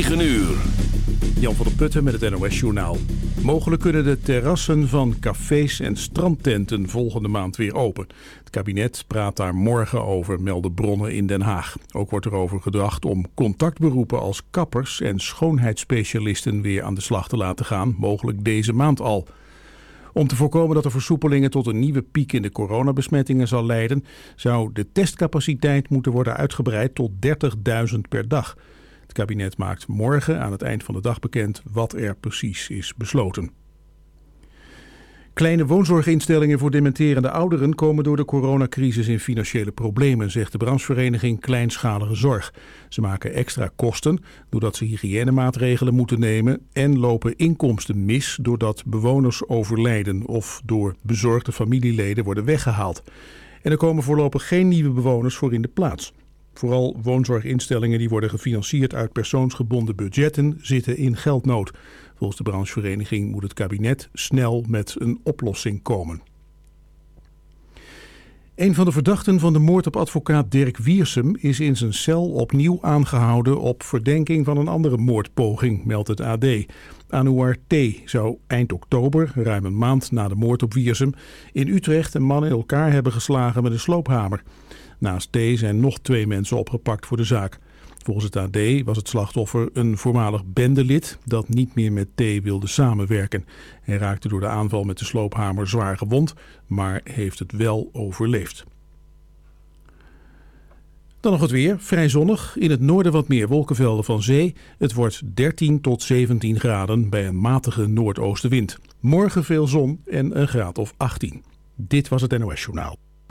9 uur. Jan van der Putten met het NOS Journaal. Mogelijk kunnen de terrassen van cafés en strandtenten volgende maand weer open. Het kabinet praat daar morgen over, melden bronnen in Den Haag. Ook wordt er over gedacht om contactberoepen als kappers en schoonheidsspecialisten weer aan de slag te laten gaan, mogelijk deze maand al. Om te voorkomen dat de versoepelingen tot een nieuwe piek in de coronabesmettingen zal leiden, zou de testcapaciteit moeten worden uitgebreid tot 30.000 per dag. Het kabinet maakt morgen aan het eind van de dag bekend wat er precies is besloten. Kleine woonzorginstellingen voor dementerende ouderen komen door de coronacrisis in financiële problemen, zegt de branchevereniging Kleinschalige Zorg. Ze maken extra kosten doordat ze hygiënemaatregelen moeten nemen en lopen inkomsten mis doordat bewoners overlijden of door bezorgde familieleden worden weggehaald. En er komen voorlopig geen nieuwe bewoners voor in de plaats. Vooral woonzorginstellingen die worden gefinancierd uit persoonsgebonden budgetten zitten in geldnood. Volgens de branchevereniging moet het kabinet snel met een oplossing komen. Een van de verdachten van de moord op advocaat Dirk Wiersum is in zijn cel opnieuw aangehouden op verdenking van een andere moordpoging, meldt het AD. Anouar T. zou eind oktober, ruim een maand na de moord op Wiersum, in Utrecht een man in elkaar hebben geslagen met een sloophamer. Naast T zijn nog twee mensen opgepakt voor de zaak. Volgens het AD was het slachtoffer een voormalig bendelid dat niet meer met T wilde samenwerken. Hij raakte door de aanval met de sloophamer zwaar gewond, maar heeft het wel overleefd. Dan nog het weer. Vrij zonnig. In het noorden wat meer wolkenvelden van zee. Het wordt 13 tot 17 graden bij een matige noordoostenwind. Morgen veel zon en een graad of 18. Dit was het NOS Journaal.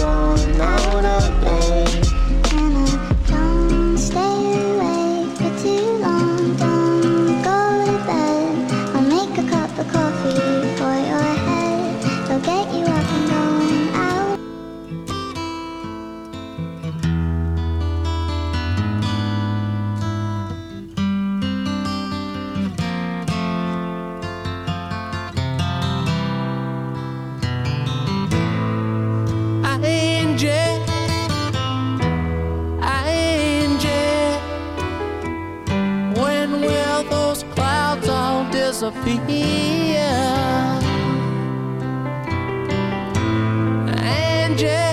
going out of fear. And just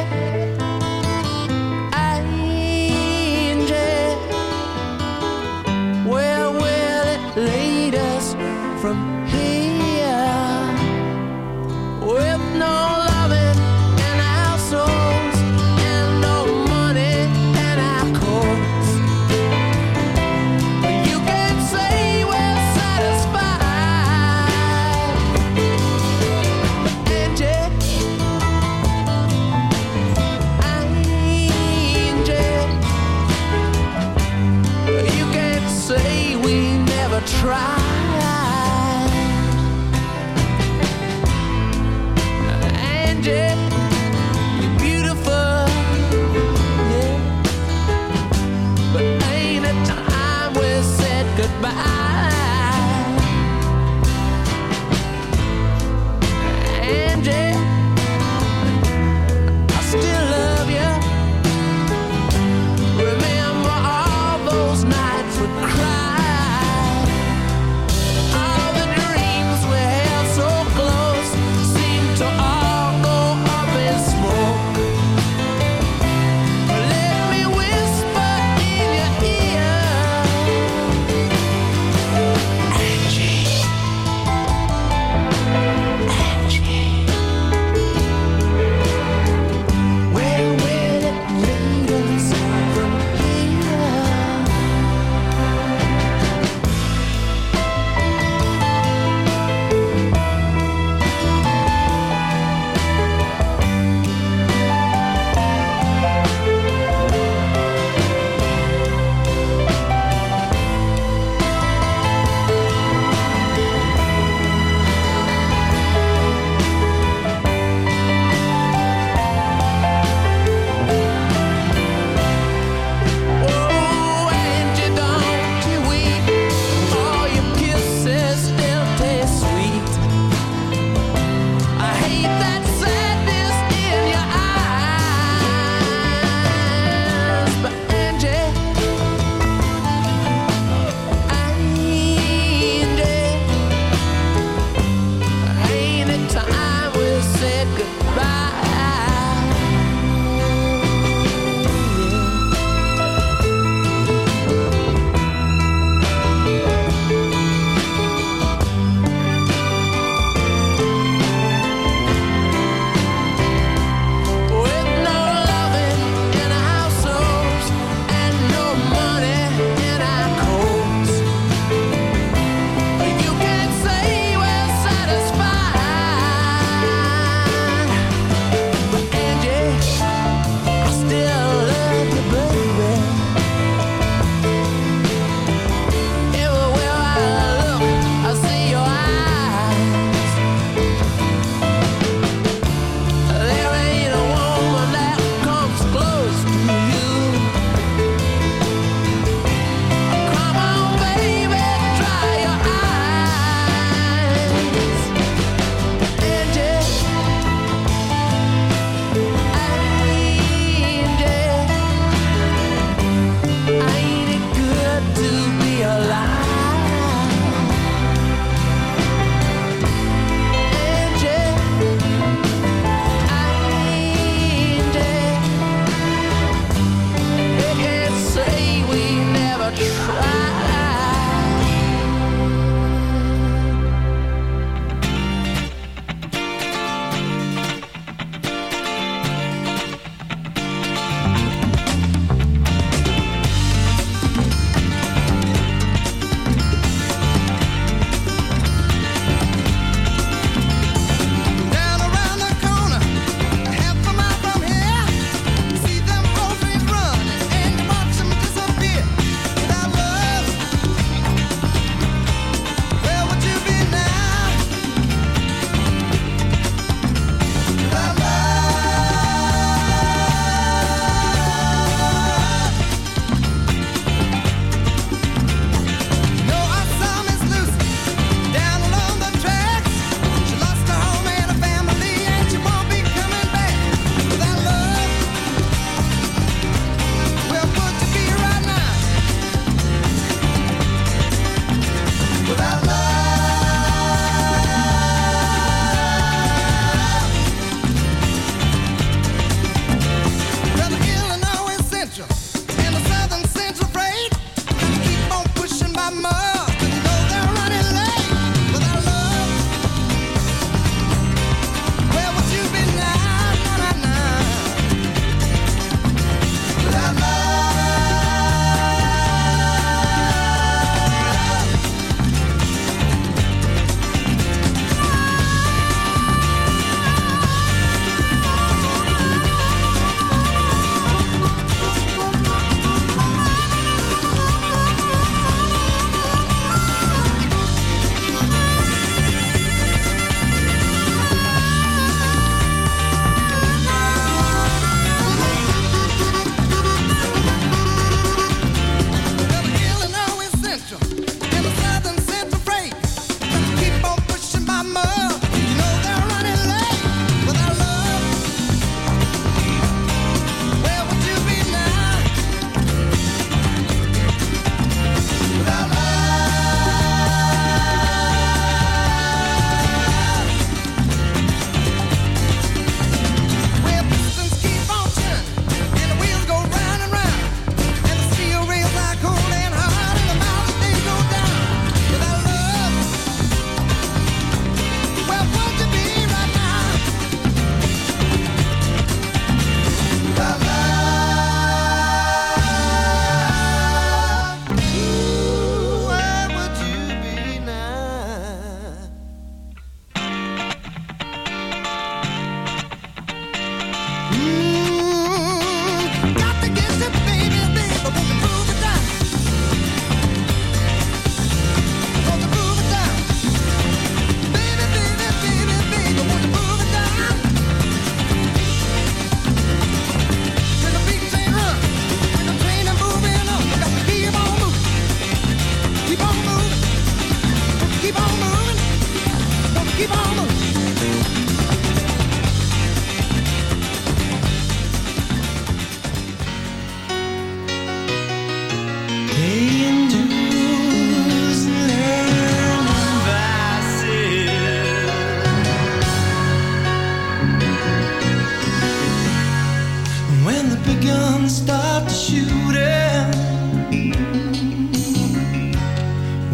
and stop the shooting.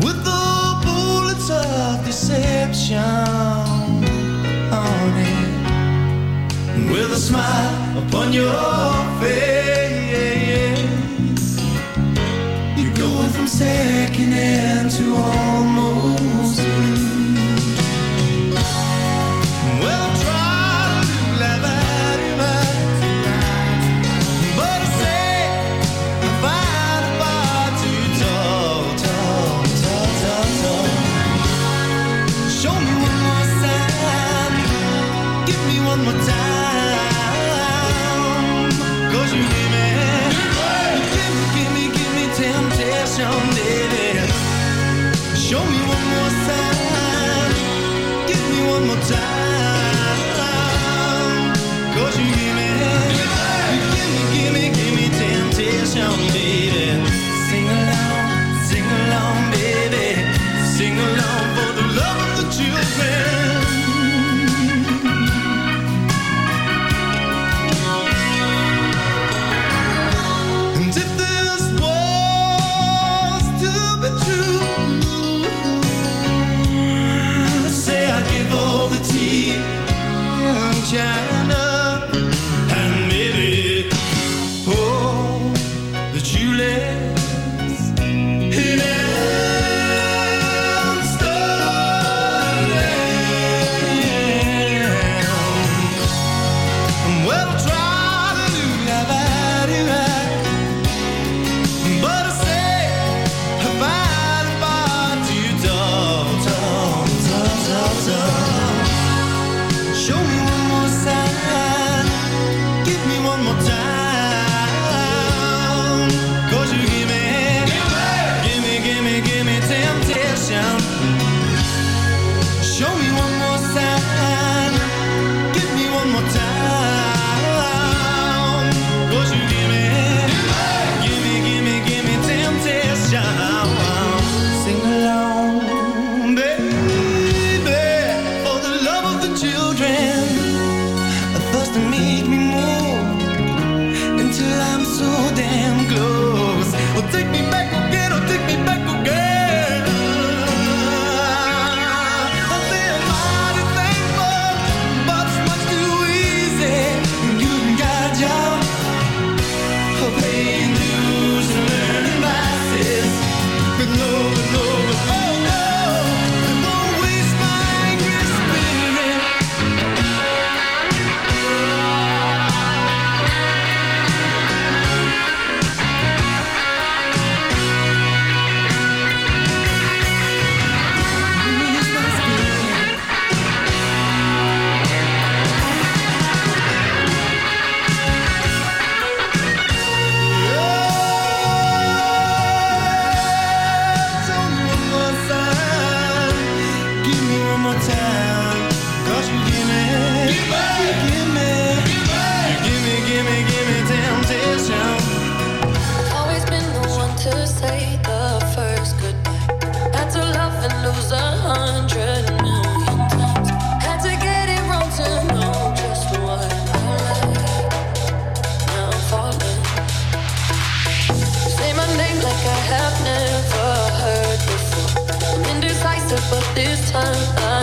With the bullets of deception on it. With a smile upon your face. You're going from second hand to home. this time. I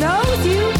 knows you.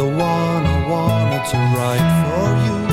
the one I wanted to write for you.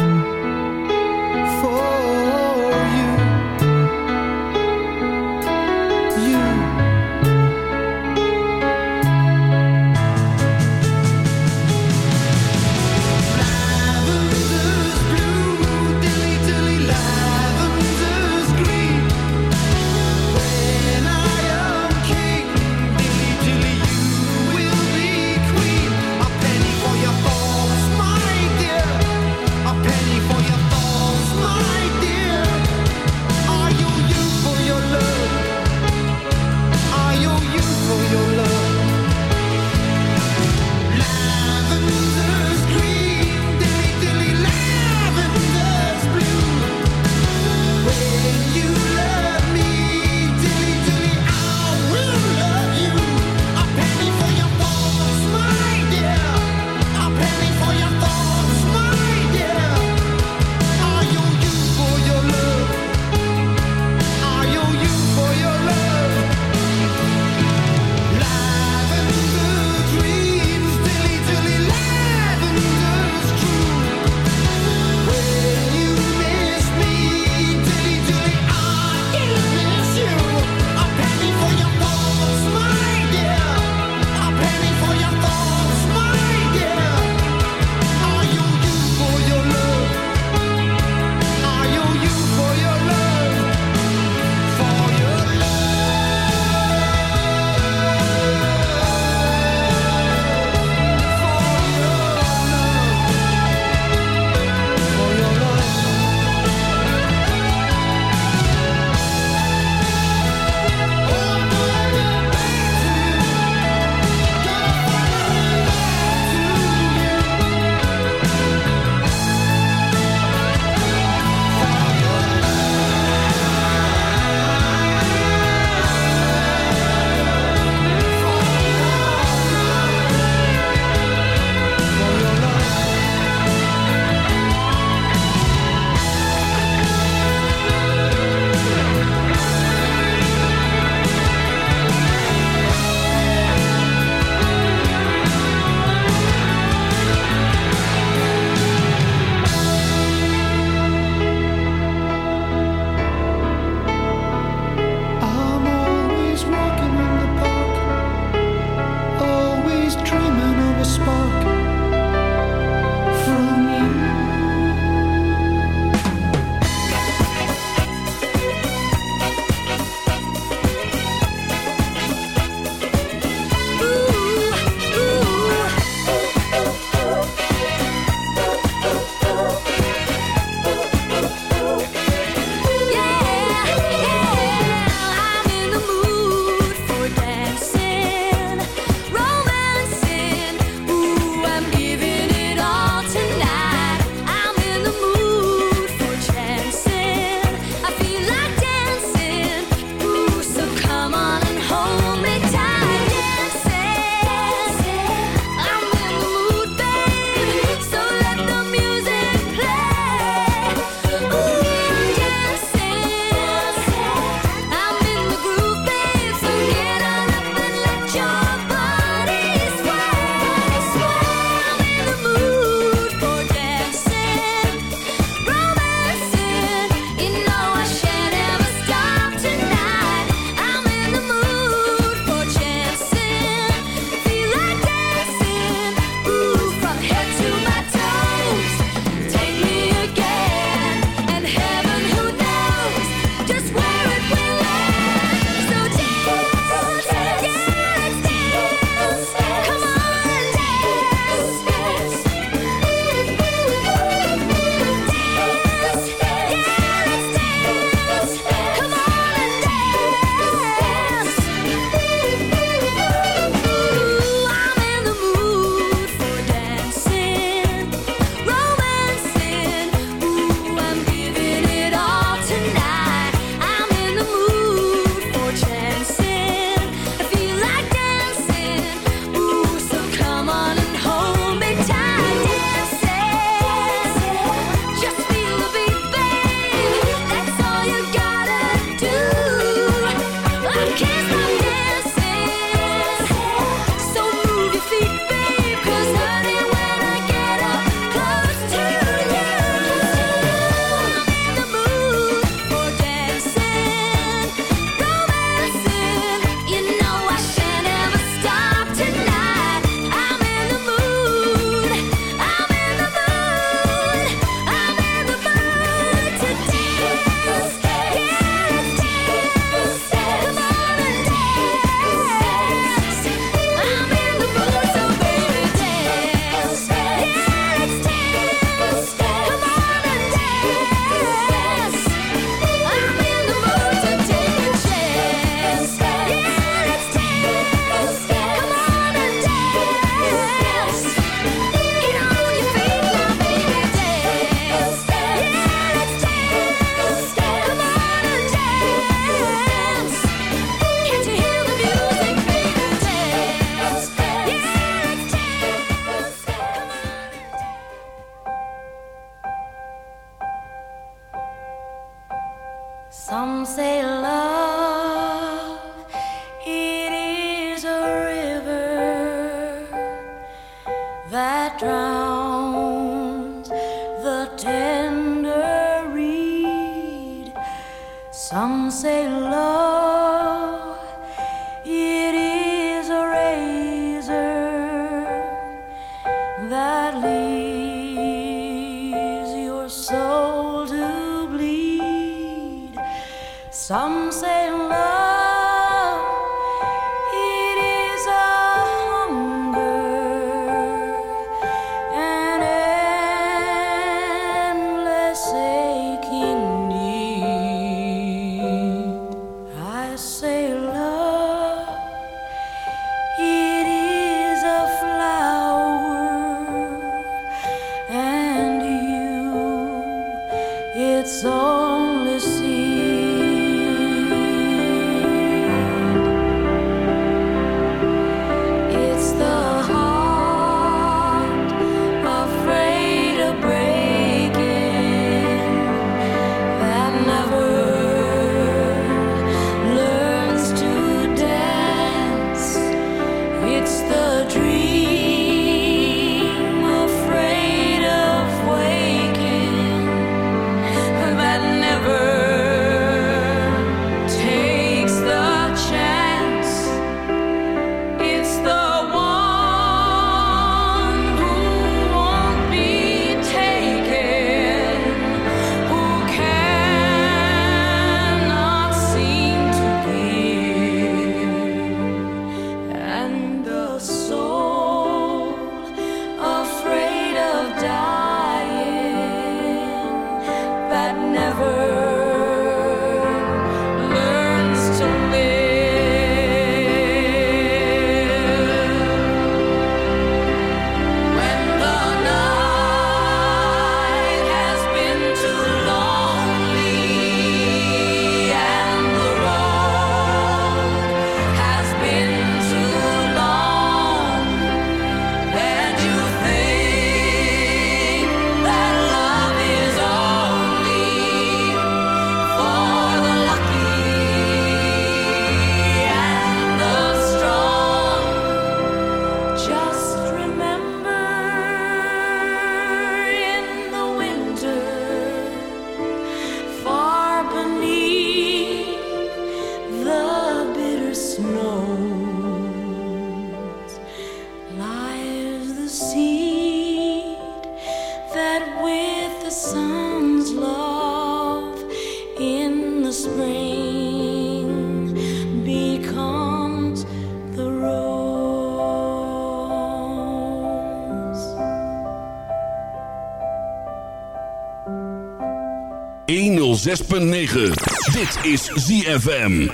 106.9. Dit is ZFM.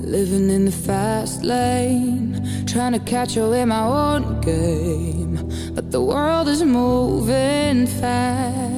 Living in the fast lane Trying to catch up in my own game But the world is moving fast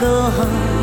Cơ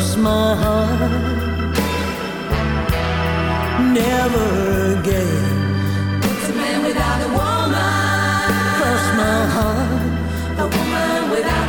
cross my heart. Never again. It's a man without a woman. Cross my heart. A woman without.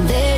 donde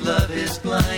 love is blind?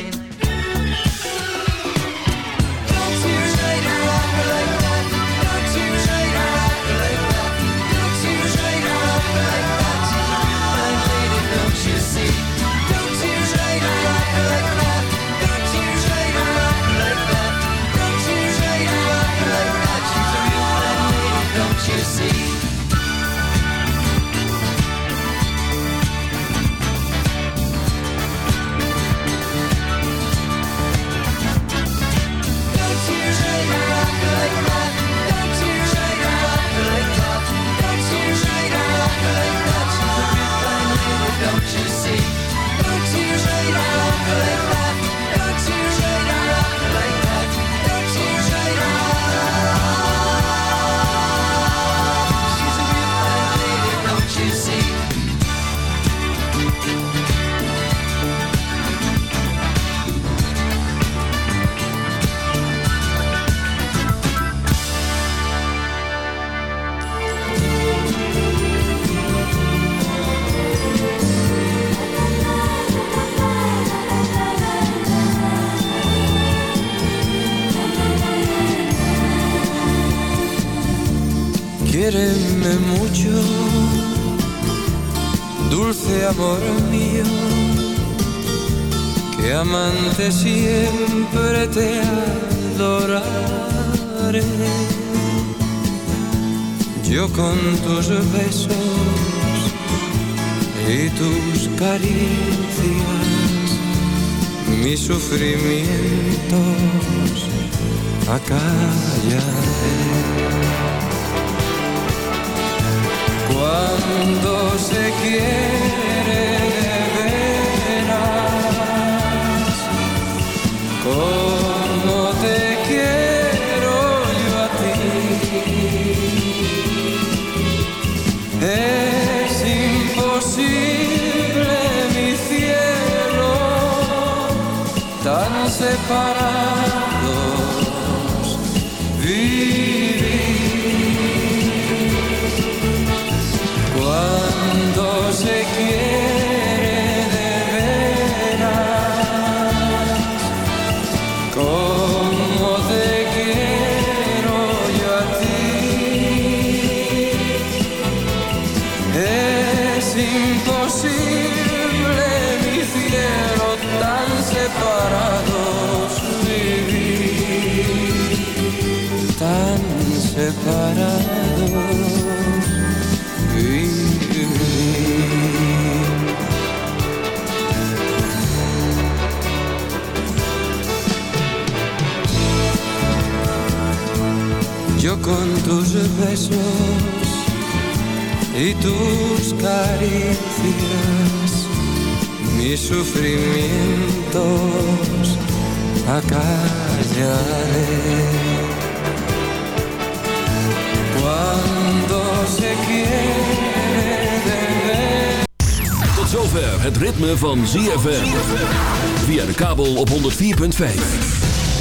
Acallaré. Cuando se quiere besos y tus caricias, mi mis sufrimientos acallaré. Cuando se quiere. Tot zover het ritme van ZFM. Via de kabel op 104.5.